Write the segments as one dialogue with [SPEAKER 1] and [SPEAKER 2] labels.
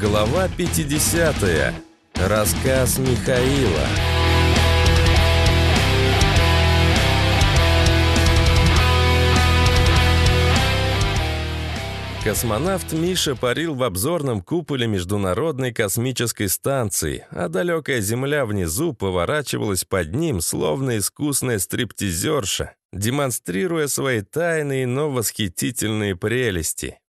[SPEAKER 1] Глава 50. Рассказ Михаила. Космонавт Миша парил в обзорном куполе Международной космической станции, а далекая Земля внизу поворачивалась под ним, словно искусная стриптизерша, демонстрируя свои тайные, но восхитительные прелести.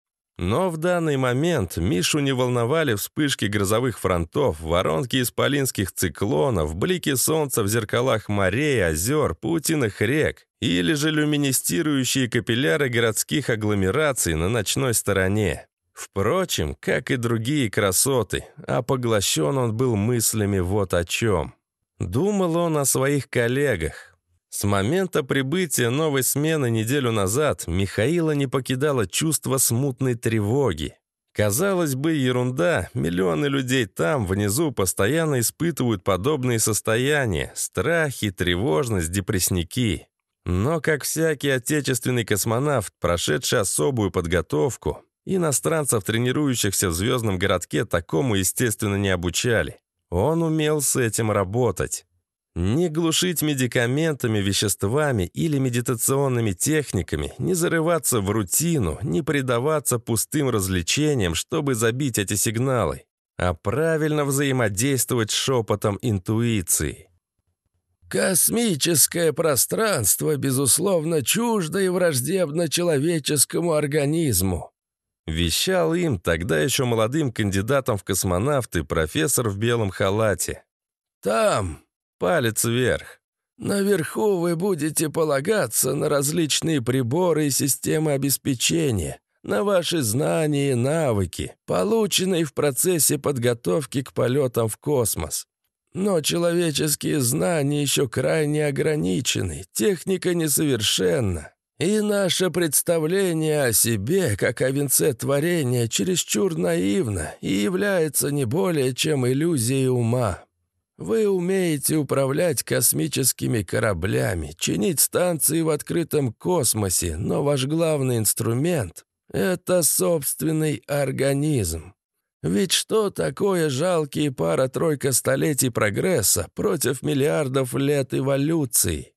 [SPEAKER 1] Но в данный момент Мишу не волновали вспышки грозовых фронтов, воронки исполинских циклонов, блики солнца в зеркалах морей, озер, паутинах рек или же люминистирующие капилляры городских агломераций на ночной стороне. Впрочем, как и другие красоты, а поглощен он был мыслями вот о чем. Думал он о своих коллегах, с момента прибытия новой смены неделю назад Михаила не покидало чувство смутной тревоги. Казалось бы, ерунда, миллионы людей там, внизу, постоянно испытывают подобные состояния, страхи, тревожность, депрессники. Но, как всякий отечественный космонавт, прошедший особую подготовку, иностранцев, тренирующихся в звездном городке, такому, естественно, не обучали. Он умел с этим работать. Не глушить медикаментами, веществами или медитационными техниками, не зарываться в рутину, не предаваться пустым развлечениям, чтобы забить эти сигналы, а правильно взаимодействовать с шепотом интуиции.
[SPEAKER 2] Космическое пространство, безусловно, чуждо и враждебно человеческому организму.
[SPEAKER 1] Вещал им тогда еще молодым кандидатом в космонавты профессор в белом халате.
[SPEAKER 2] Там,
[SPEAKER 1] Палец вверх.
[SPEAKER 2] Наверху вы будете полагаться на различные приборы и системы обеспечения, на ваши знания и навыки, полученные в процессе подготовки к полетам в космос. Но человеческие знания еще крайне ограничены, техника несовершенна. И наше представление о себе, как о венце творения, чересчур наивно и является не более чем иллюзией ума. Вы умеете управлять космическими кораблями, чинить станции в открытом космосе, но ваш главный инструмент — это собственный организм. Ведь что такое жалкие пара-тройка столетий прогресса против миллиардов лет эволюции?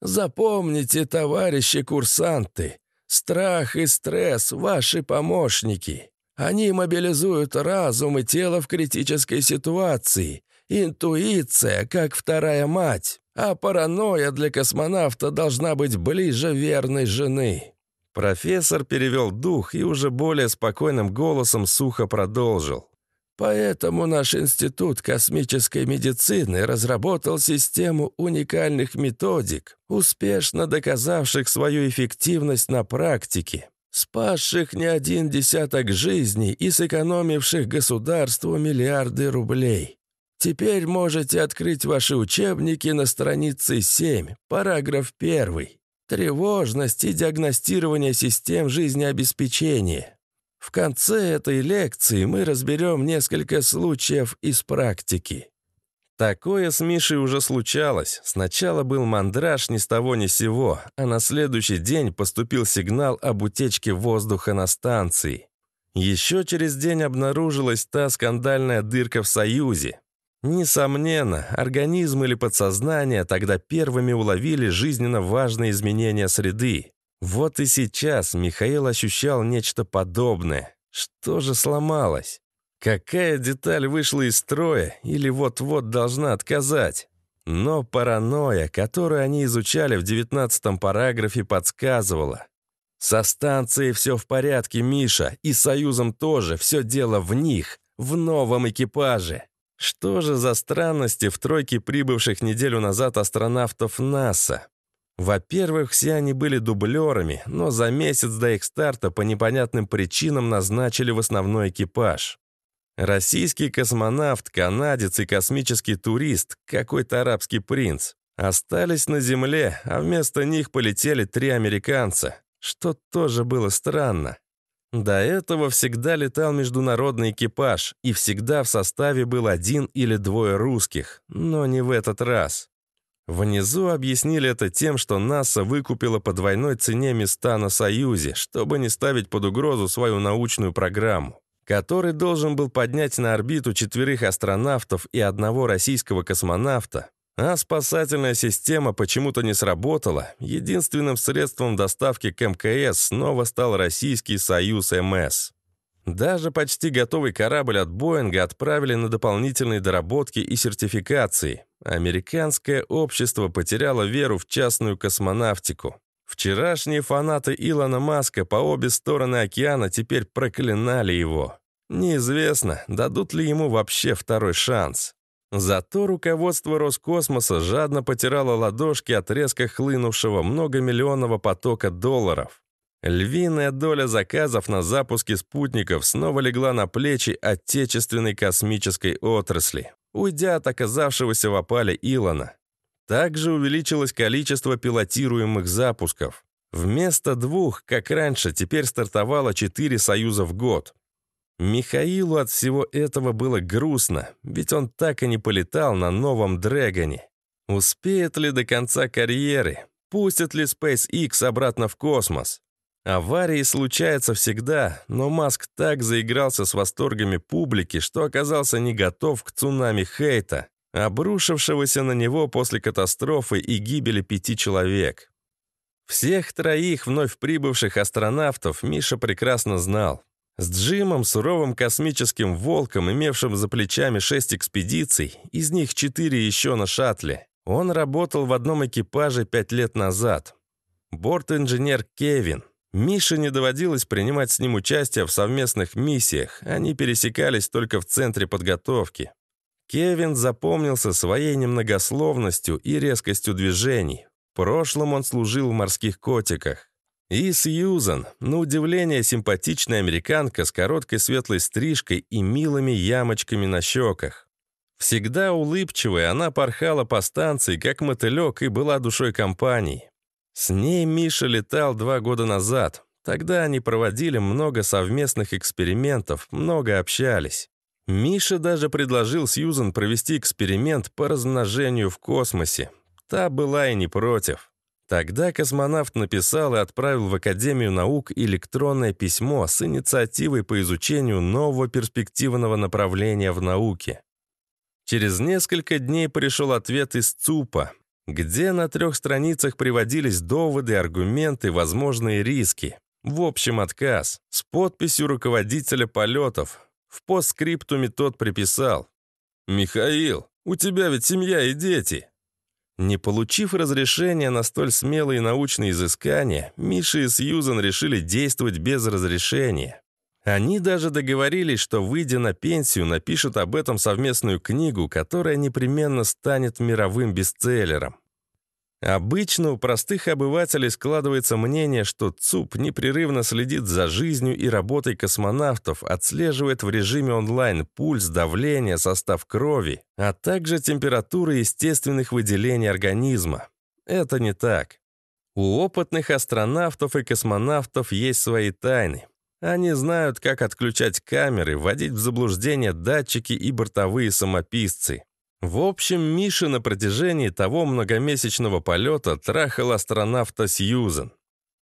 [SPEAKER 2] Запомните, товарищи курсанты, страх и стресс — ваши помощники. Они мобилизуют разум и тело в критической ситуации, Интуиция, как вторая мать, а паранойя для космонавта должна быть ближе верной жены».
[SPEAKER 1] Профессор перевел дух и уже более спокойным голосом сухо продолжил.
[SPEAKER 2] Поэтому наш Институт космической медицины разработал систему уникальных методик, успешно доказавших свою эффективность на практике, спасших не один десяток жизней и сэкономивших государству миллиарды рублей. Теперь можете открыть ваши учебники на странице 7, параграф 1. Тревожность и диагностирование систем жизнеобеспечения. В конце этой лекции мы разберем несколько случаев из практики.
[SPEAKER 1] Такое с Мишей уже случалось. Сначала был мандраж ни с того ни сего, а на следующий день поступил сигнал об утечке воздуха на станции. Еще через день обнаружилась та скандальная дырка в Союзе. Несомненно, организм или подсознание тогда первыми уловили жизненно важные изменения среды. Вот и сейчас Михаил ощущал нечто подобное. Что же сломалось? Какая деталь вышла из строя или вот-вот должна отказать? Но паранойя, которую они изучали в девятнадцатом параграфе, подсказывала. Со станцией все в порядке, Миша, и Союзом тоже, все дело в них, в новом экипаже. Что же за странности в тройке прибывших неделю назад астронавтов НАСА? Во-первых, все они были дублерами, но за месяц до их старта по непонятным причинам назначили в основной экипаж. Российский космонавт, канадец и космический турист, какой-то арабский принц, остались на Земле, а вместо них полетели три американца, что тоже было странно. До этого всегда летал международный экипаж, и всегда в составе был один или двое русских, но не в этот раз. Внизу объяснили это тем, что НАСА выкупила по двойной цене места на Союзе, чтобы не ставить под угрозу свою научную программу. который должен был поднять на орбиту четверых астронавтов и одного российского космонавта, а спасательная система почему-то не сработала, единственным средством доставки к МКС снова стал Российский Союз МС. Даже почти готовый корабль от Боинга отправили на дополнительные доработки и сертификации. Американское общество потеряло веру в частную космонавтику. Вчерашние фанаты Илона Маска по обе стороны океана теперь проклинали его. Неизвестно, дадут ли ему вообще второй шанс. Зато руководство Роскосмоса жадно потирало ладошки от резко хлынувшего многомиллионного потока долларов. Львиная доля заказов на запуски спутников снова легла на плечи отечественной космической отрасли, уйдя от оказавшегося в опале Илона. Также увеличилось количество пилотируемых запусков. Вместо двух, как раньше, теперь стартовало четыре «Союза» в год. Михаилу от всего этого было грустно, ведь он так и не полетал на новом Дрэгоне. Успеет ли до конца карьеры? Пустят ли SpaceX обратно в космос? Аварии случаются всегда, но Маск так заигрался с восторгами публики, что оказался не готов к цунами хейта, обрушившегося на него после катастрофы и гибели пяти человек. Всех троих вновь прибывших астронавтов Миша прекрасно знал. С Джимом, суровым космическим волком, имевшим за плечами шесть экспедиций, из них четыре еще на шаттле, он работал в одном экипаже пять лет назад. Борт-инженер Кевин. Мише не доводилось принимать с ним участие в совместных миссиях, они пересекались только в центре подготовки. Кевин запомнился своей немногословностью и резкостью движений. В прошлом он служил в морских котиках. И Сьюзан, на удивление симпатичная американка с короткой светлой стрижкой и милыми ямочками на щеках. Всегда улыбчивая, она порхала по станции, как мотылек, и была душой компании. С ней Миша летал два года назад. Тогда они проводили много совместных экспериментов, много общались. Миша даже предложил Сьюзан провести эксперимент по размножению в космосе. Та была и не против. Тогда космонавт написал и отправил в Академию наук электронное письмо с инициативой по изучению нового перспективного направления в науке. Через несколько дней пришел ответ из ЦУПа, где на трех страницах приводились доводы, аргументы, возможные риски. В общем, отказ. С подписью руководителя полетов. В постскриптуме тот приписал. «Михаил, у тебя ведь семья и дети. Не получив разрешения на столь смелые научные изыскания, Миша и Сьюзан решили действовать без разрешения. Они даже договорились, что, выйдя на пенсию, напишут об этом совместную книгу, которая непременно станет мировым бестселлером. Обычно у простых обывателей складывается мнение, что ЦУП непрерывно следит за жизнью и работой космонавтов, отслеживает в режиме онлайн пульс, давление, состав крови, а также температуры естественных выделений организма. Это не так. У опытных астронавтов и космонавтов есть свои тайны. Они знают, как отключать камеры, вводить в заблуждение датчики и бортовые самописцы. В общем, Миша на протяжении того многомесячного полета трахал астронавта Сьюзен.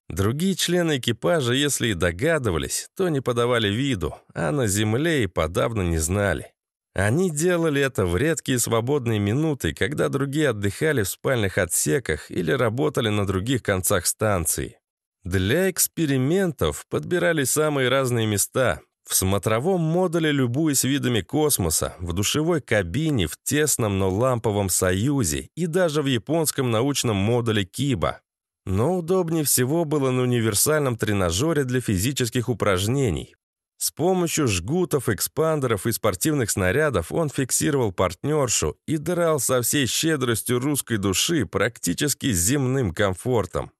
[SPEAKER 1] Другие члены экипажа, если и догадывались, то не подавали виду, а на Земле и подавно не знали. Они делали это в редкие свободные минуты, когда другие отдыхали в спальных отсеках или работали на других концах станции. Для экспериментов подбирали самые разные места, в смотровом модуле, любуясь видами космоса, в душевой кабине, в тесном, но ламповом союзе и даже в японском научном модуле Киба. Но удобнее всего было на универсальном тренажере для физических упражнений. С помощью жгутов, экспандеров и спортивных снарядов он фиксировал партнершу и драл со всей щедростью русской души практически земным комфортом.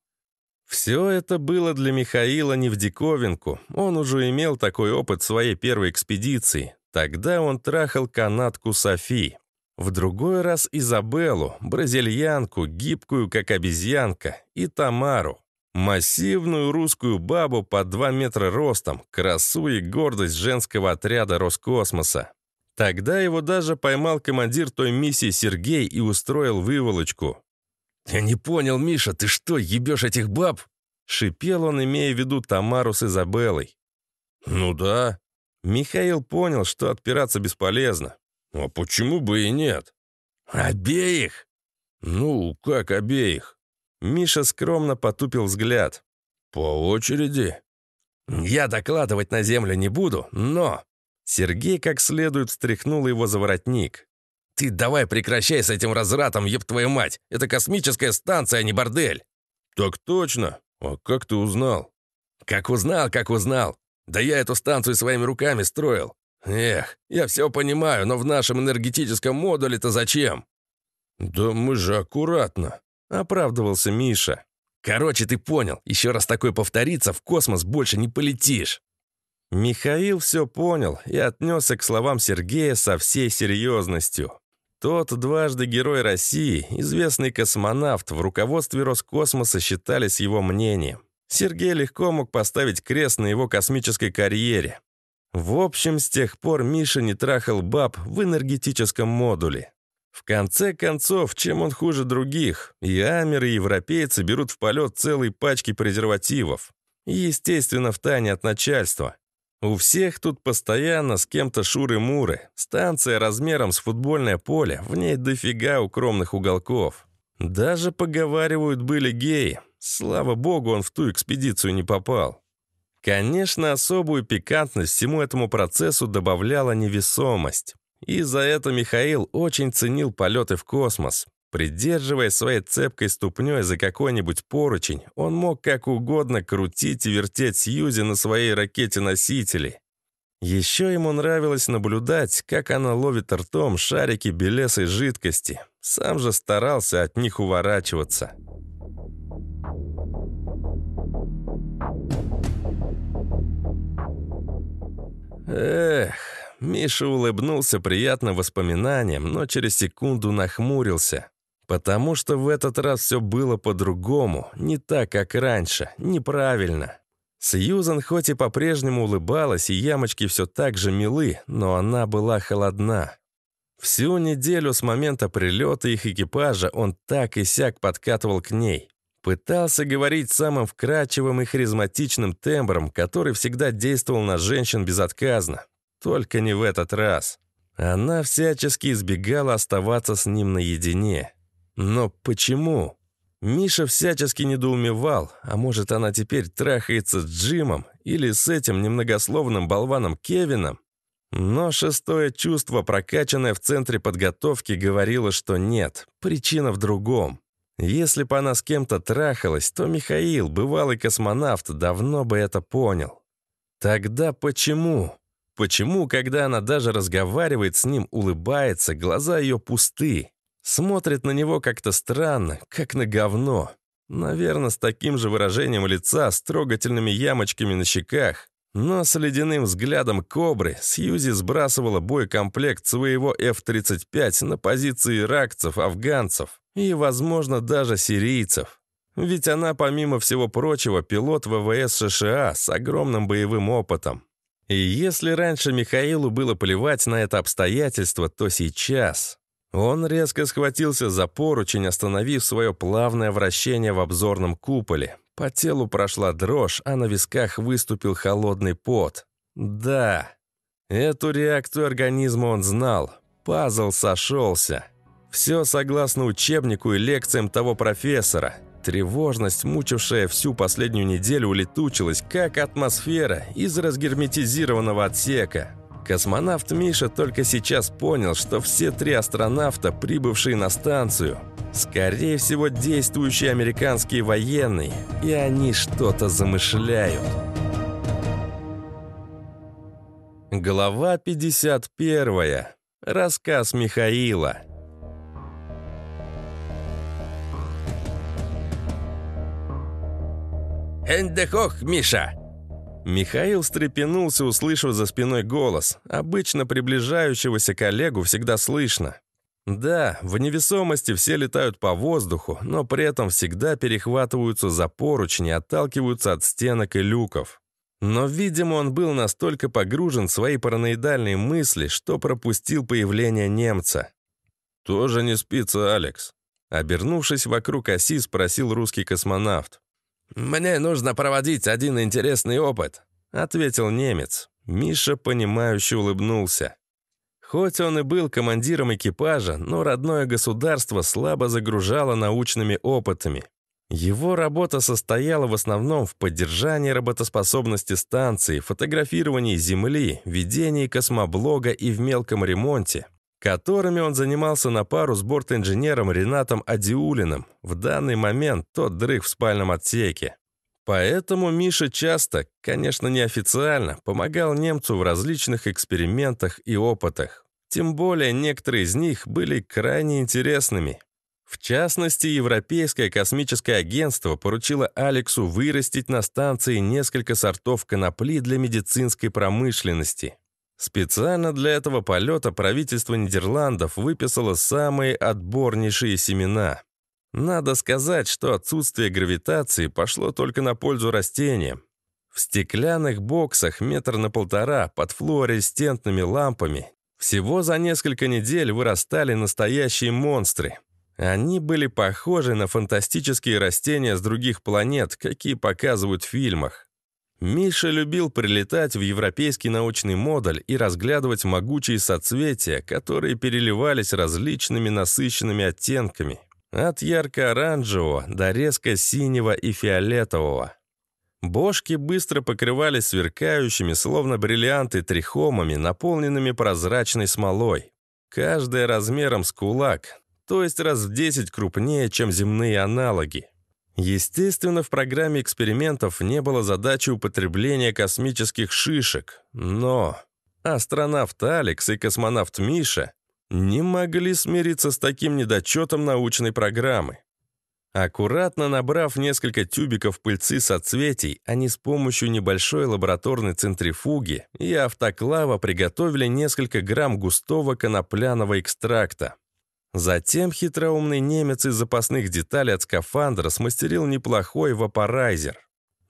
[SPEAKER 1] Все это было для Михаила не в диковинку. Он уже имел такой опыт своей первой экспедиции. Тогда он трахал канатку Софи. В другой раз Изабеллу, бразильянку, гибкую как обезьянка, и Тамару. Массивную русскую бабу под 2 метра ростом, красу и гордость женского отряда Роскосмоса. Тогда его даже поймал командир той миссии Сергей и устроил выволочку. «Я не понял, Миша, ты что, ебешь этих баб?» Шипел он, имея в виду Тамару с Изабеллой. «Ну да». Михаил понял, что отпираться бесполезно. «А почему бы и нет?»
[SPEAKER 2] «Обеих?»
[SPEAKER 1] «Ну, как обеих?» Миша скромно потупил взгляд. «По очереди?»
[SPEAKER 2] «Я докладывать на землю не буду, но...»
[SPEAKER 1] Сергей как следует встряхнул его за воротник.
[SPEAKER 2] «Ты давай прекращай с этим развратом, еб твою мать! Это космическая станция, а не бордель!»
[SPEAKER 1] «Так точно! А как ты узнал?»
[SPEAKER 2] «Как узнал, как узнал! Да я эту станцию своими руками строил! Эх, я все понимаю, но в нашем энергетическом модуле-то зачем?»
[SPEAKER 1] «Да мы же аккуратно», — оправдывался Миша.
[SPEAKER 2] «Короче, ты понял, еще раз такое повторится, в космос больше не полетишь».
[SPEAKER 1] Михаил все понял и отнесся к словам Сергея со всей серьезностью. Тот дважды герой России, известный космонавт, в руководстве Роскосмоса считались его мнением. Сергей легко мог поставить крест на его космической карьере. В общем, с тех пор Миша не трахал баб в энергетическом модуле. В конце концов, чем он хуже других? И амеры, и европейцы берут в полет целые пачки презервативов. естественно, в тайне от начальства. У всех тут постоянно с кем-то шуры-муры. Станция размером с футбольное поле, в ней дофига укромных уголков. Даже, поговаривают, были геи. Слава богу, он в ту экспедицию не попал. Конечно, особую пикантность всему этому процессу добавляла невесомость. И за это Михаил очень ценил полеты в космос. Придерживая своей цепкой ступней за какой-нибудь поручень, он мог как угодно крутить и вертеть Сьюзи на своей ракете-носителе. Еще ему нравилось наблюдать, как она ловит ртом шарики белесой жидкости. Сам же старался от них уворачиваться. Эх, Миша улыбнулся приятным воспоминаниям, но через секунду нахмурился. Потому что в этот раз все было по-другому, не так, как раньше, неправильно. Сьюзан хоть и по-прежнему улыбалась, и ямочки все так же милы, но она была холодна. Всю неделю с момента прилета их экипажа он так и сяк подкатывал к ней. Пытался говорить самым вкрадчивым и харизматичным тембром, который всегда действовал на женщин безотказно. Только не в этот раз. Она всячески избегала оставаться с ним наедине. Но почему? Миша всячески недоумевал, а может она теперь трахается с Джимом или с этим немногословным болваном Кевином? Но шестое чувство, прокачанное в центре подготовки, говорило, что нет, причина в другом. Если бы она с кем-то трахалась, то Михаил, бывалый космонавт, давно бы это понял. Тогда почему? Почему, когда она даже разговаривает с ним, улыбается, глаза ее пусты? Смотрит на него как-то странно, как на говно. Наверное, с таким же выражением лица, с трогательными ямочками на щеках. Но с ледяным взглядом кобры Сьюзи сбрасывала боекомплект своего F-35 на позиции иракцев, афганцев и, возможно, даже сирийцев. Ведь она, помимо всего прочего, пилот ВВС США с огромным боевым опытом. И если раньше Михаилу было плевать на это обстоятельство, то сейчас... Он резко схватился за поручень, остановив свое плавное вращение в обзорном куполе. По телу прошла дрожь, а на висках выступил холодный пот. Да, эту реакцию организма он знал. Пазл сошелся. Все согласно учебнику и лекциям того профессора. Тревожность, мучившая всю последнюю неделю, улетучилась, как атмосфера из разгерметизированного отсека. Космонавт Миша только сейчас понял, что все три астронавта, прибывшие на станцию, скорее всего, действующие американские военные, и они что-то замышляют. Глава 51. Рассказ Михаила.
[SPEAKER 2] «Эндехох, Миша!»
[SPEAKER 1] Михаил встрепенулся, услышав за спиной голос. Обычно приближающегося коллегу всегда слышно. Да, в невесомости все летают по воздуху, но при этом всегда перехватываются за поручни, отталкиваются от стенок и люков. Но, видимо, он был настолько погружен в свои параноидальные мысли, что пропустил появление немца. «Тоже не спится, Алекс?» Обернувшись вокруг оси, спросил русский космонавт.
[SPEAKER 2] «Мне нужно проводить один интересный опыт», — ответил немец.
[SPEAKER 1] Миша, понимающе улыбнулся. Хоть он и был командиром экипажа, но родное государство слабо загружало научными опытами. Его работа состояла в основном в поддержании работоспособности станции, фотографировании Земли, ведении космоблога и в мелком ремонте, которыми он занимался на пару с бортинженером Ренатом Адиулиным. В данный момент тот дрых в спальном отсеке. Поэтому Миша часто, конечно, неофициально, помогал немцу в различных экспериментах и опытах. Тем более некоторые из них были крайне интересными. В частности, Европейское космическое агентство поручило Алексу вырастить на станции несколько сортов конопли для медицинской промышленности. Специально для этого полета правительство Нидерландов выписало самые отборнейшие семена. Надо сказать, что отсутствие гравитации пошло только на пользу растениям. В стеклянных боксах метр на полтора под флуоресцентными лампами всего за несколько недель вырастали настоящие монстры. Они были похожи на фантастические растения с других планет, какие показывают в фильмах. Миша любил прилетать в европейский научный модуль и разглядывать могучие соцветия, которые переливались различными насыщенными оттенками, от ярко-оранжевого до резко синего и фиолетового. Бошки быстро покрывались сверкающими, словно бриллианты, трихомами, наполненными прозрачной смолой. Каждая размером с кулак, то есть раз в 10 крупнее, чем земные аналоги. Естественно, в программе экспериментов не было задачи употребления космических шишек, но астронавт Алекс и космонавт Миша не могли смириться с таким недочетом научной программы. Аккуратно набрав несколько тюбиков пыльцы соцветий, они с помощью небольшой лабораторной центрифуги и автоклава приготовили несколько грамм густого конопляного экстракта. Затем хитроумный немец из запасных деталей от скафандра смастерил неплохой вапорайзер.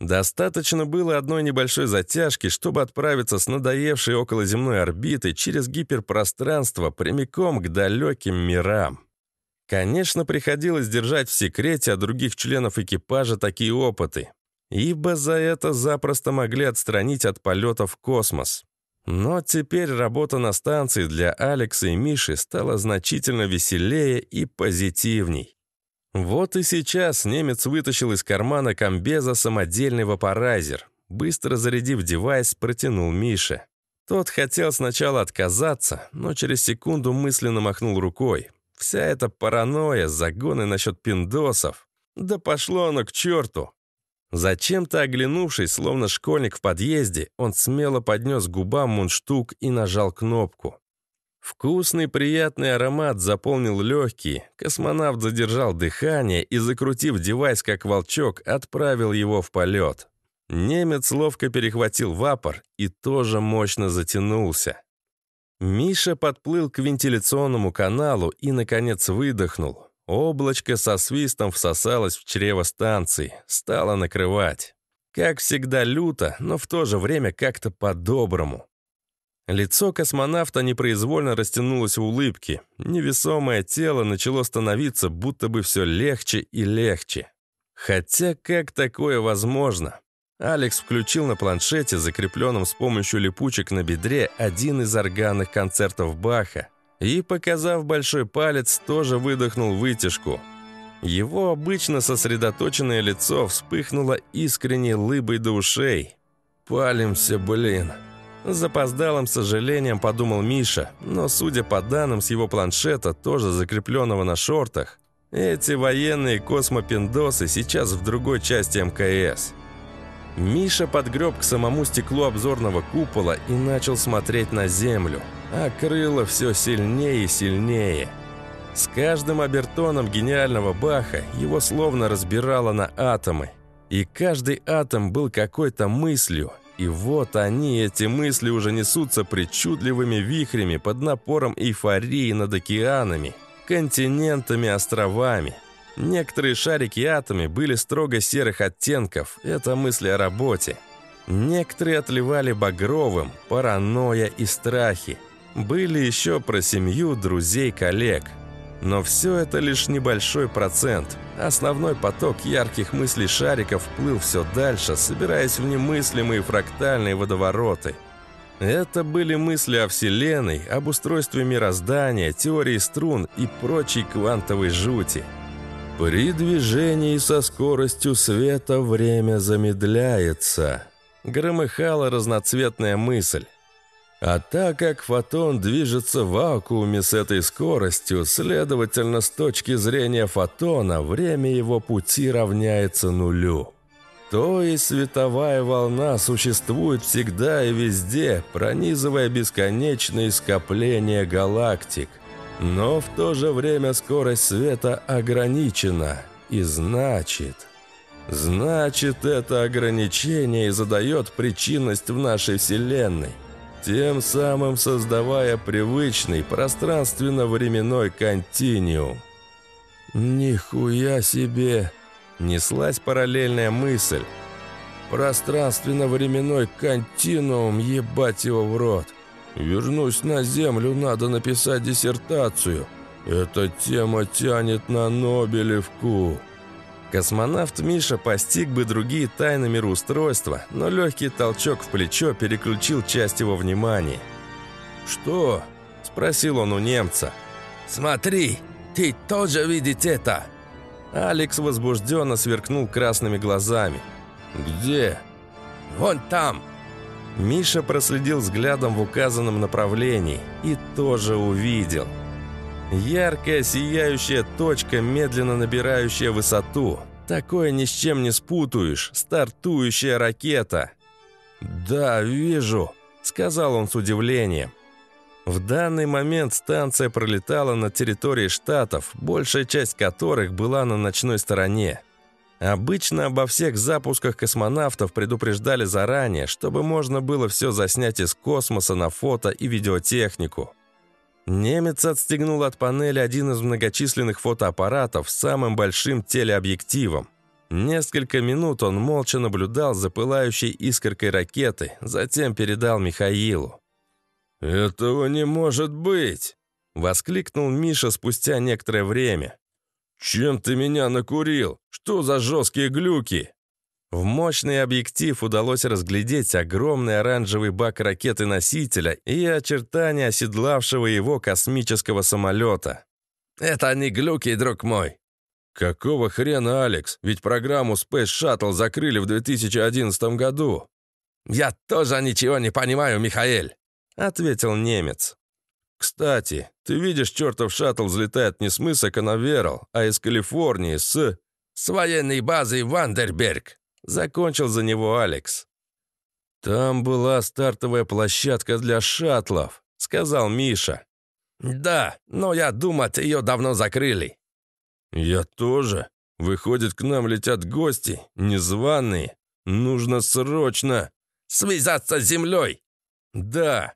[SPEAKER 1] Достаточно было одной небольшой затяжки, чтобы отправиться с надоевшей околоземной орбиты через гиперпространство прямиком к далеким мирам. Конечно, приходилось держать в секрете от других членов экипажа такие опыты, ибо за это запросто могли отстранить от полета в космос. Но теперь работа на станции для Алекса и Миши стала значительно веселее и позитивней. Вот и сейчас немец вытащил из кармана комбеза самодельный вапорайзер. Быстро зарядив девайс, протянул Мише. Тот хотел сначала отказаться, но через секунду мысленно махнул рукой. Вся эта паранойя, загоны насчет пиндосов. Да пошло оно к черту. Зачем-то оглянувшись, словно школьник в подъезде, он смело поднес губам мундштук и нажал кнопку. Вкусный приятный аромат заполнил легкие, космонавт задержал дыхание и, закрутив девайс как волчок, отправил его в полет. Немец ловко перехватил вапор и тоже мощно затянулся. Миша подплыл к вентиляционному каналу и, наконец, выдохнул. Облачко со свистом всосалось в чрево станции, стало накрывать. Как всегда люто, но в то же время как-то по-доброму. Лицо космонавта непроизвольно растянулось в улыбке. Невесомое тело начало становиться будто бы все легче и легче. Хотя как такое возможно? Алекс включил на планшете, закрепленном с помощью липучек на бедре, один из органных концертов Баха и, показав большой палец, тоже выдохнул вытяжку. Его обычно сосредоточенное лицо вспыхнуло искренней лыбой до ушей. «Палимся, блин!» Запоздалым сожалением подумал Миша, но, судя по данным с его планшета, тоже закрепленного на шортах, эти военные космопиндосы сейчас в другой части МКС. Миша подгреб к самому стеклу обзорного купола и начал смотреть на Землю – а крыло все сильнее и сильнее. С каждым обертоном гениального Баха его словно разбирало на атомы. И каждый атом был какой-то мыслью. И вот они, эти мысли, уже несутся причудливыми вихрями под напором эйфории над океанами, континентами, островами. Некоторые шарики атомы были строго серых оттенков, это мысли о работе. Некоторые отливали багровым, паранойя и страхи. Были еще про семью, друзей, коллег. Но все это лишь небольшой процент. Основной поток ярких мыслей шариков плыл все дальше, собираясь в немыслимые фрактальные водовороты. Это были мысли о Вселенной, об устройстве мироздания, теории струн и прочей квантовой жути. При движении со скоростью света время замедляется. Громыхала разноцветная мысль. А так как фотон движется в вакууме с этой скоростью, следовательно, с точки зрения фотона, время его пути равняется нулю. То есть световая волна существует всегда и везде, пронизывая бесконечные скопления галактик. Но в то же время скорость света ограничена. И значит... Значит, это ограничение и задает причинность в нашей Вселенной тем самым создавая привычный пространственно-временной континиум. «Нихуя себе!» – неслась параллельная мысль. «Пространственно-временной континуум, ебать его в рот! Вернусь на Землю, надо написать диссертацию. Эта тема тянет на Нобелевку!» Космонавт Миша постиг бы другие тайны мироустройства, но легкий толчок в плечо переключил часть его внимания. «Что?» – спросил он у немца.
[SPEAKER 2] «Смотри, ты тоже видишь это?»
[SPEAKER 1] Алекс возбужденно сверкнул красными глазами.
[SPEAKER 2] «Где?» «Вон там!»
[SPEAKER 1] Миша проследил взглядом в указанном направлении и тоже увидел – Яркая сияющая точка, медленно набирающая высоту. Такое ни с чем не спутаешь. Стартующая ракета. «Да, вижу», — сказал он с удивлением. В данный момент станция пролетала на территории штатов, большая часть которых была на ночной стороне. Обычно обо всех запусках космонавтов предупреждали заранее, чтобы можно было все заснять из космоса на фото и видеотехнику. Немец отстегнул от панели один из многочисленных фотоаппаратов с самым большим телеобъективом. Несколько минут он молча наблюдал за пылающей искоркой ракеты, затем передал Михаилу. «Этого не может быть!» — воскликнул Миша спустя некоторое время. «Чем ты меня накурил? Что за жесткие глюки?» В мощный объектив удалось разглядеть огромный оранжевый бак ракеты-носителя и очертания оседлавшего его космического самолета.
[SPEAKER 2] «Это не глюки, друг мой!»
[SPEAKER 1] «Какого хрена, Алекс? Ведь программу Space Shuttle закрыли в 2011 году!»
[SPEAKER 2] «Я тоже ничего не понимаю, Михаэль!» — ответил немец.
[SPEAKER 1] «Кстати, ты видишь, чертов шаттл взлетает не с мыса Канаверал, а из Калифорнии с...»
[SPEAKER 2] «С военной базы Вандерберг!»
[SPEAKER 1] Закончил за него Алекс. «Там была стартовая площадка для шаттлов», — сказал Миша.
[SPEAKER 2] «Да, но я думаю, ее давно закрыли».
[SPEAKER 1] «Я тоже. Выходит, к нам летят гости, незваные. Нужно срочно...»
[SPEAKER 2] «Связаться с землей!»
[SPEAKER 1] «Да».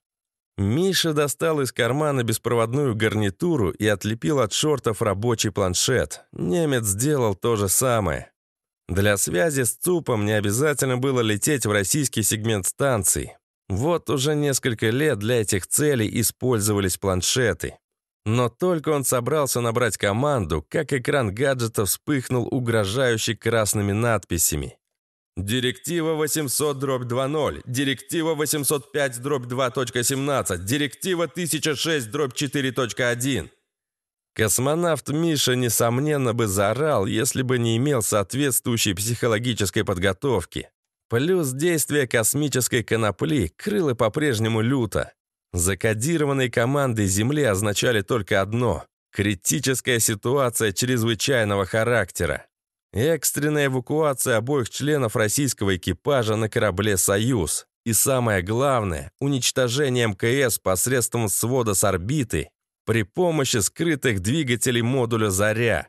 [SPEAKER 1] Миша достал из кармана беспроводную гарнитуру и отлепил от шортов рабочий планшет. Немец сделал то же самое. Для связи с ЦУПом не обязательно было лететь в российский сегмент станции. Вот уже несколько лет для этих целей использовались планшеты. Но только он собрался набрать команду, как экран гаджета вспыхнул угрожающий красными надписями. Директива 800-2.0, Директива 805-2.17, Директива 1006-4.1. Космонавт Миша, несомненно, бы заорал, если бы не имел соответствующей психологической подготовки. Плюс действие космической конопли крыло по-прежнему люто. Закодированные команды Земли означали только одно — критическая ситуация чрезвычайного характера. Экстренная эвакуация обоих членов российского экипажа на корабле «Союз». И самое главное — уничтожение МКС посредством свода с орбиты при помощи скрытых двигателей модуля «Заря».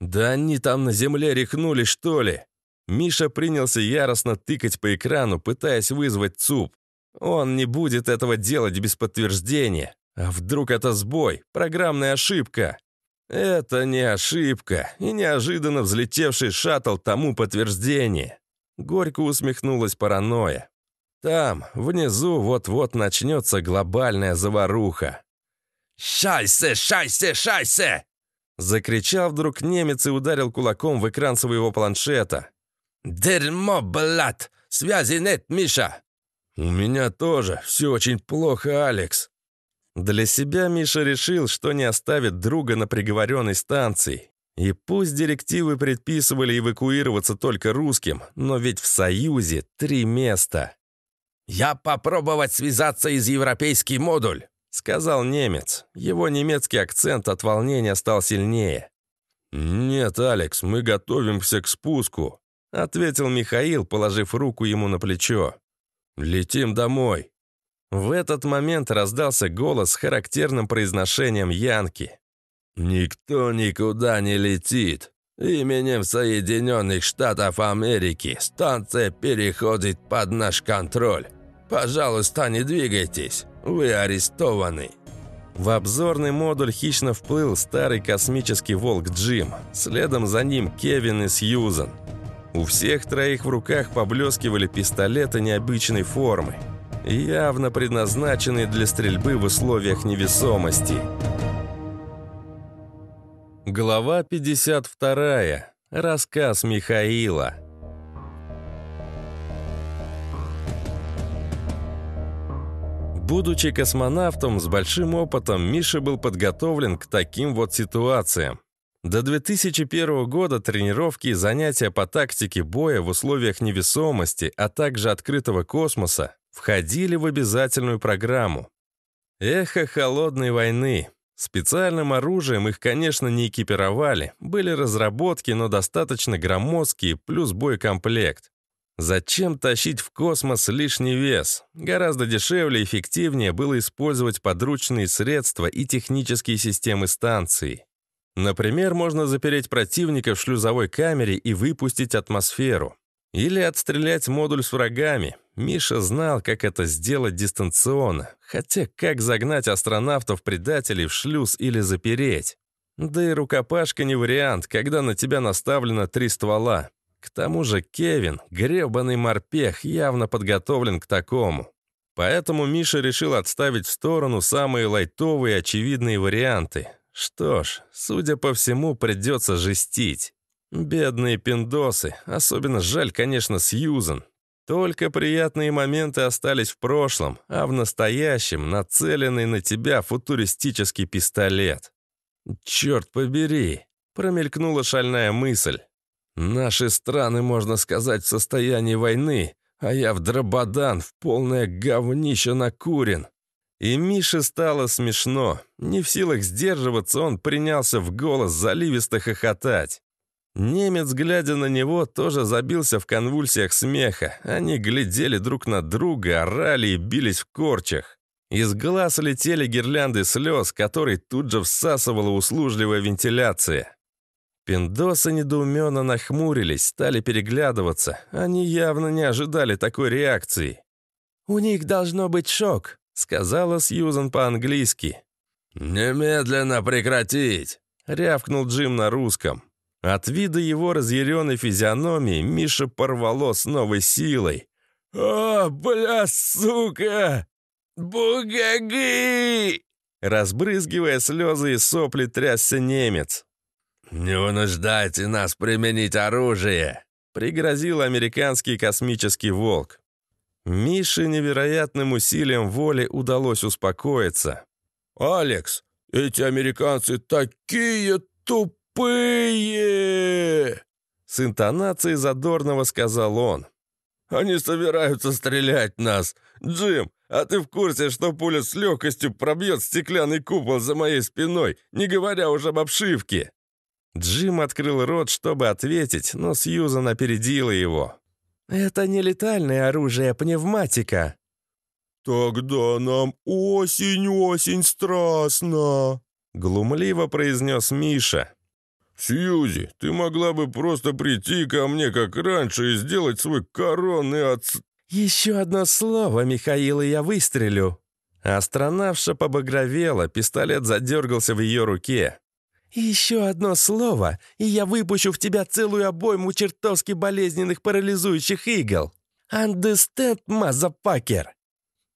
[SPEAKER 1] Да они там на земле рехнулись, что ли? Миша принялся яростно тыкать по экрану, пытаясь вызвать ЦУП. Он не будет этого делать без подтверждения. А вдруг это сбой, программная ошибка? Это не ошибка, и неожиданно взлетевший шаттл тому подтверждение. Горько усмехнулась паранойя. Там, внизу, вот-вот начнется глобальная заваруха.
[SPEAKER 2] «Шайсе! Шайсе! Шайсе!»
[SPEAKER 1] Закричал вдруг немец и ударил кулаком в экран своего планшета.
[SPEAKER 2] «Дерьмо, блядь! Связи нет, Миша!» «У меня тоже. Все очень плохо, Алекс».
[SPEAKER 1] Для себя Миша решил, что не оставит друга на приговоренной станции. И пусть директивы предписывали эвакуироваться только русским, но ведь в Союзе три места.
[SPEAKER 2] «Я попробовать связаться из европейский модуль», — сказал немец. Его немецкий акцент от волнения стал сильнее.
[SPEAKER 1] «Нет, Алекс, мы готовимся к спуску», — ответил Михаил, положив руку ему на плечо. «Летим домой». В этот момент раздался голос с характерным произношением Янки.
[SPEAKER 2] «Никто никуда не летит. Именем Соединенных Штатов Америки станция переходит под наш контроль. Пожалуйста, не двигайтесь. Вы арестованы».
[SPEAKER 1] В обзорный модуль хищно вплыл старый космический волк Джим. Следом за ним Кевин и Сьюзан. У всех троих в руках поблескивали пистолеты необычной формы, явно предназначенные для стрельбы в условиях невесомости. Глава 52. Рассказ Михаила. Будучи космонавтом с большим опытом, Миша был подготовлен к таким вот ситуациям. До 2001 года тренировки и занятия по тактике боя в условиях невесомости, а также открытого космоса входили в обязательную программу. Эхо холодной войны. Специальным оружием их, конечно, не экипировали, были разработки, но достаточно громоздкие, плюс боекомплект. Зачем тащить в космос лишний вес? Гораздо дешевле и эффективнее было использовать подручные средства и технические системы станции. Например, можно запереть противника в шлюзовой камере и выпустить атмосферу. Или отстрелять модуль с врагами. Миша знал, как это сделать дистанционно. Хотя как загнать астронавтов-предателей в шлюз или запереть? Да и рукопашка не вариант, когда на тебя наставлено три ствола. К тому же Кевин, гребаный морпех, явно подготовлен к такому. Поэтому Миша решил отставить в сторону самые лайтовые и очевидные варианты. Что ж, судя по всему, придется жестить. Бедные пиндосы, особенно жаль, конечно, Сьюзен. Только приятные моменты остались в прошлом, а в настоящем нацеленный на тебя футуристический пистолет. «Черт побери!» — промелькнула шальная мысль. «Наши страны, можно сказать, в состоянии войны, а я в дрободан, в полное говнище накурен». И Мише стало смешно. Не в силах сдерживаться, он принялся в голос заливисто хохотать. Немец, глядя на него, тоже забился в конвульсиях смеха. Они глядели друг на друга, орали и бились в корчах. Из глаз летели гирлянды слез, которые тут же всасывала услужливая вентиляция. Пиндосы недоуменно нахмурились, стали переглядываться. Они явно не ожидали такой реакции.
[SPEAKER 2] «У них должно быть шок», — сказала Сьюзан по-английски. «Немедленно прекратить!» — рявкнул Джим на русском.
[SPEAKER 1] От вида его разъяренной физиономии Миша порвало с новой силой.
[SPEAKER 2] «О, бля, сука! Бугаги!»
[SPEAKER 1] Разбрызгивая слезы и сопли, трясся немец.
[SPEAKER 2] «Не вынуждайте нас применить оружие!»
[SPEAKER 1] Пригрозил американский космический волк. Мише невероятным усилием воли удалось успокоиться.
[SPEAKER 2] «Алекс, эти американцы такие тупые!»
[SPEAKER 1] С интонацией задорного сказал он.
[SPEAKER 2] «Они собираются стрелять нас! Джим, а ты в курсе, что пуля с легкостью пробьет стеклянный купол за моей спиной, не говоря уже об обшивке?»
[SPEAKER 1] Джим открыл рот, чтобы ответить, но Сьюзан опередила его.
[SPEAKER 3] «Это не летальное оружие, а пневматика».
[SPEAKER 2] «Тогда нам осень-осень страстно», —
[SPEAKER 1] глумливо произнес Миша.
[SPEAKER 2] «Сьюзи, ты могла бы просто прийти ко мне, как раньше, и сделать свой коронный отц...»
[SPEAKER 3] «Еще одно слово, Михаил, и я выстрелю».
[SPEAKER 1] Астронавша побагровела, пистолет задергался в ее руке.
[SPEAKER 3] «Еще одно слово, и я выпущу в тебя целую обойму чертовски болезненных парализующих игл. Understand, мазапакер?»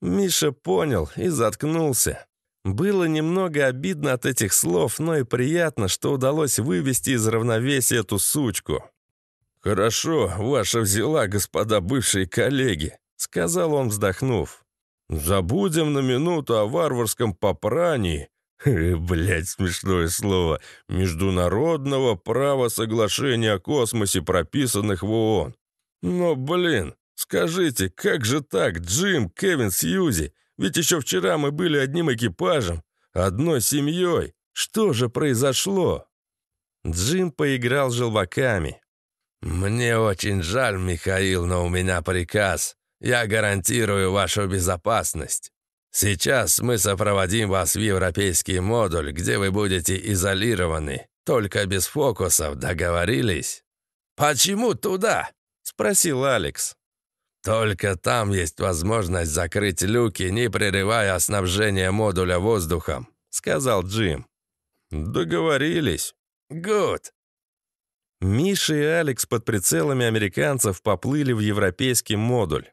[SPEAKER 1] Миша понял и заткнулся. Было немного обидно от этих слов, но и приятно, что удалось вывести из равновесия эту сучку. «Хорошо, ваша взяла, господа бывшие коллеги», сказал он, вздохнув. «Забудем на минуту о варварском попрании, блять, смешное слово, международного права соглашения о космосе, прописанных в ООН. Но, блин, скажите, как же так, Джим, Кевин, Сьюзи? Ведь еще вчера мы были одним экипажем, одной семьей. Что же произошло?» Джим поиграл желваками. «Мне очень жаль, Михаил, но у меня приказ. Я гарантирую вашу безопасность. Сейчас мы сопроводим вас в европейский модуль, где вы будете изолированы. Только без фокусов, договорились?» «Почему туда?» — спросил Алекс. «Только там есть возможность закрыть люки, не прерывая снабжение модуля воздухом», — сказал Джим. «Договорились». «Гуд». Миша и Алекс под прицелами американцев поплыли в европейский модуль.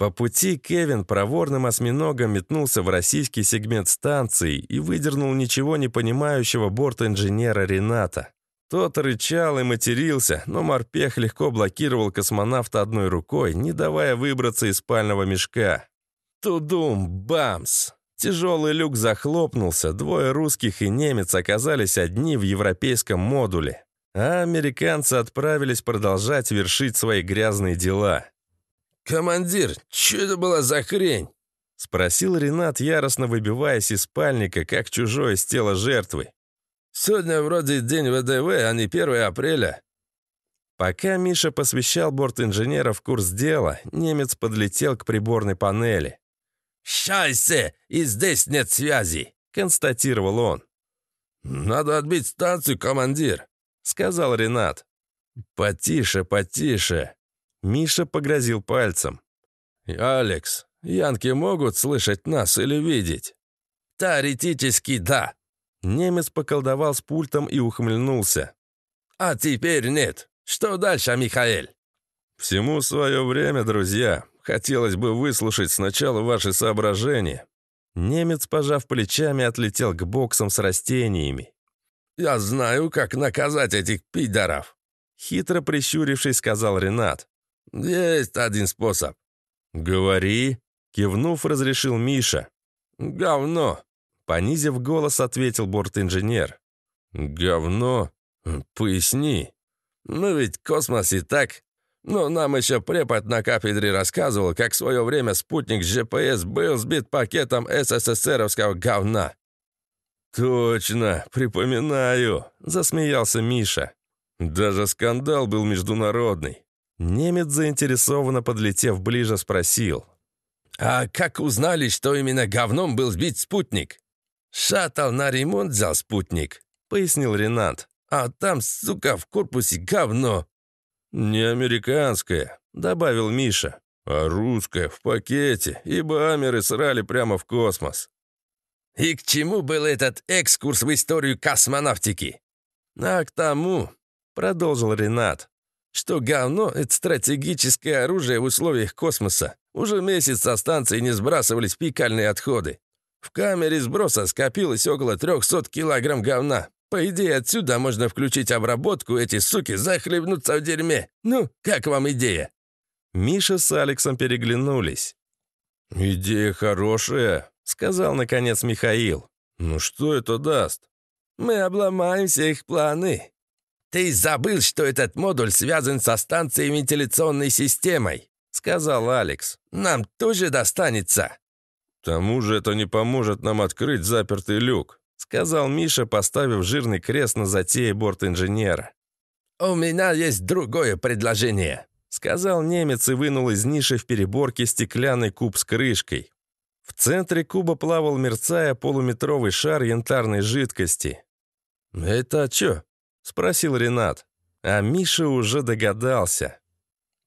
[SPEAKER 1] По пути Кевин проворным осьминогом метнулся в российский сегмент станции и выдернул ничего не понимающего борт-инженера Рената. Тот рычал и матерился, но морпех легко блокировал космонавта одной рукой, не давая выбраться из спального мешка. Тудум! Бамс! Тяжелый люк захлопнулся, двое русских и немец оказались одни в европейском модуле, а американцы отправились продолжать вершить свои грязные дела. «Командир, что это была за хрень?» — спросил Ренат, яростно выбиваясь из спальника, как чужое из тела жертвы. Сегодня вроде день ВДВ, а не 1 апреля». Пока Миша посвящал борт-инженера в курс дела, немец подлетел к приборной панели. «Шайсе! И здесь нет связи!» — констатировал он. «Надо отбить станцию, командир», — сказал Ренат. «Потише, потише». Миша погрозил пальцем. «Алекс, янки могут слышать нас или видеть?» «Теоретически, да», Немец поколдовал с пультом и ухмыльнулся. «А теперь нет. Что дальше, Михаэль?» «Всему свое время, друзья. Хотелось бы выслушать сначала ваши соображения». Немец, пожав плечами, отлетел к боксам с растениями. «Я знаю, как наказать этих пидоров», — хитро прищурившись, сказал Ренат. «Есть один способ». «Говори», — кивнув, разрешил Миша. «Говно. Понизив голос, ответил борт-инженер. «Говно? Поясни. Ну ведь космос и так. Но нам еще препод на кафедре рассказывал, как в свое время спутник GPS был сбит пакетом СССРовского говна». «Точно, припоминаю», — засмеялся Миша. «Даже скандал был международный». Немец, заинтересованно подлетев ближе, спросил. «А как узнали, что именно говном был сбит спутник?» «Шаттл на ремонт взял спутник», — пояснил Ренат. «А там, сука, в корпусе говно». «Не американское», — добавил Миша, «а русское, в пакете, ибо амеры срали прямо в космос». «И к чему был этот экскурс в историю космонавтики?» «А к тому», — продолжил Ренат, «что говно — это стратегическое оружие в условиях космоса. Уже месяц со станции не сбрасывались пикальные отходы. В камере сброса скопилось около 300 килограмм говна. По идее, отсюда можно включить обработку, эти суки захлебнутся в дерьме. Ну, как вам идея?» Миша с Алексом переглянулись. «Идея хорошая», — сказал, наконец, Михаил. «Ну что это даст?» «Мы обломаем все их планы». «Ты забыл, что этот модуль связан со станцией вентиляционной системой», — сказал Алекс. «Нам тоже достанется». «К тому же это не поможет нам открыть запертый люк», сказал Миша, поставив жирный крест на затее борт-инженера.
[SPEAKER 2] «У меня есть другое предложение», сказал немец и вынул из ниши в переборке стеклянный куб с крышкой. В центре куба плавал, мерцая, полуметровый шар янтарной жидкости. «Это чё?» — спросил Ренат. А Миша уже догадался.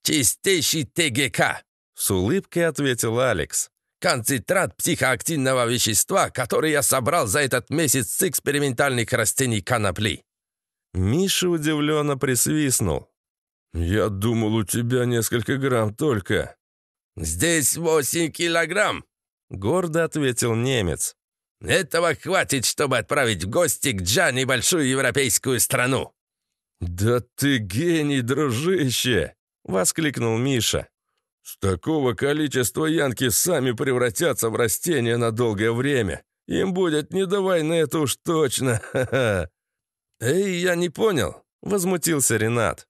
[SPEAKER 3] «Чистейший ТГК!»
[SPEAKER 2] — с улыбкой ответил Алекс.
[SPEAKER 3] Концентрат психоактивного вещества, который я собрал за этот месяц с экспериментальных растений конопли».
[SPEAKER 2] Миша удивленно присвистнул.
[SPEAKER 1] «Я думал, у тебя несколько грамм только».
[SPEAKER 3] «Здесь восемь килограмм», —
[SPEAKER 2] гордо ответил немец.
[SPEAKER 3] «Этого хватит, чтобы отправить в гости к Джа небольшую европейскую страну».
[SPEAKER 1] «Да ты гений, дружище!» — воскликнул Миша.
[SPEAKER 2] С такого количества янки сами превратятся в растения на долгое время. Им будет не до войны, это уж точно. Эй, я не понял, возмутился Ренат.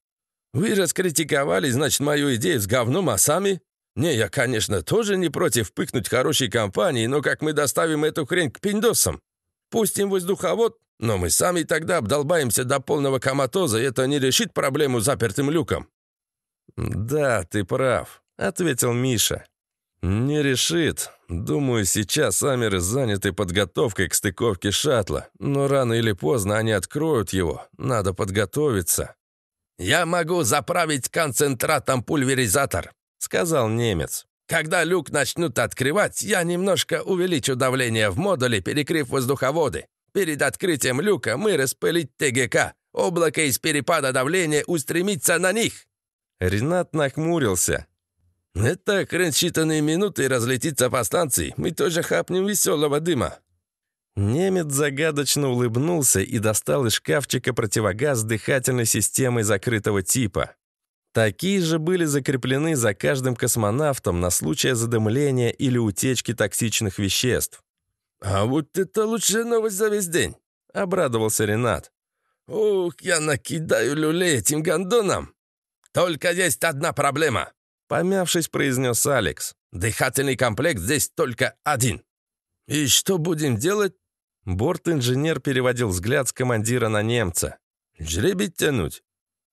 [SPEAKER 2] Вы раскритиковали, значит, мою идею с говном, а сами? Не, я, конечно, тоже не против пыкнуть хорошей компании, но как мы доставим эту хрень к пиндосам? Пустим воздуховод, но мы сами тогда обдолбаемся до полного коматоза, и это не решит проблему запертым люком».
[SPEAKER 1] «Да, ты прав», — ответил Миша. «Не решит. Думаю, сейчас Амеры заняты подготовкой к стыковке шаттла, но рано или поздно они откроют его. Надо подготовиться».
[SPEAKER 2] «Я могу заправить концентратом пульверизатор», — сказал немец. Когда люк начнут открывать, я немножко увеличу давление в модуле, перекрыв воздуховоды. Перед открытием люка мы распылить ТГК. Облако из перепада давления устремится на них».
[SPEAKER 1] Ренат нахмурился.
[SPEAKER 2] «Это хрен считанные минуты разлетится по станции. Мы тоже хапнем веселого дыма».
[SPEAKER 1] Немец загадочно улыбнулся и достал из шкафчика противогаз с дыхательной системой закрытого типа. Такие же были закреплены за каждым космонавтом на случай задымления или утечки токсичных веществ.
[SPEAKER 2] «А вот это лучшая новость за весь день!» — обрадовался Ренат. «Ух, я накидаю люлей этим гондонам! Только есть одна проблема!» Помявшись, произнес Алекс. «Дыхательный комплект здесь только один!» «И что будем делать?»
[SPEAKER 1] Борт-инженер переводил взгляд с командира на немца.
[SPEAKER 2] «Жребий тянуть?»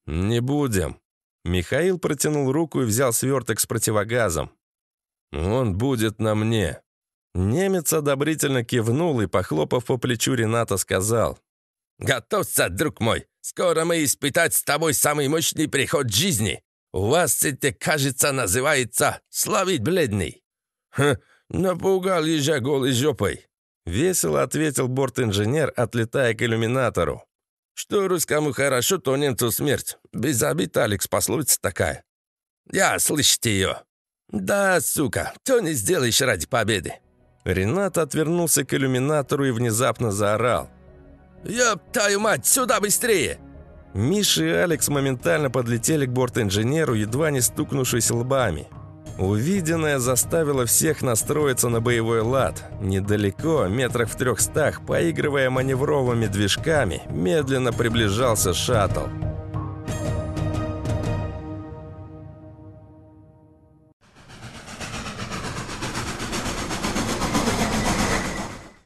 [SPEAKER 1] «Не будем», Михаил протянул руку и взял сверток с противогазом. «Он будет на мне». Немец одобрительно кивнул и, похлопав по плечу Рената, сказал.
[SPEAKER 2] «Готовься, друг мой. Скоро мы испытать с тобой самый мощный приход жизни. У вас это, кажется, называется «славить бледный». «Ха, напугал ежа голой жопой», —
[SPEAKER 1] весело ответил борт-инженер, отлетая к иллюминатору.
[SPEAKER 2] Что русскому хорошо, то немцу смерть. Без обид, Алекс, пословица такая. Я, слышите ее? Да, сука, то не сделаешь ради победы.
[SPEAKER 1] Ренат отвернулся к иллюминатору и внезапно заорал.
[SPEAKER 2] «Ёб твою мать, сюда быстрее!»
[SPEAKER 1] Миша и Алекс моментально подлетели к бортинженеру, едва не стукнувшись лбами. Увиденное заставило всех настроиться на боевой лад. Недалеко, метрах в трехстах, поигрывая маневровыми движками, медленно приближался шаттл.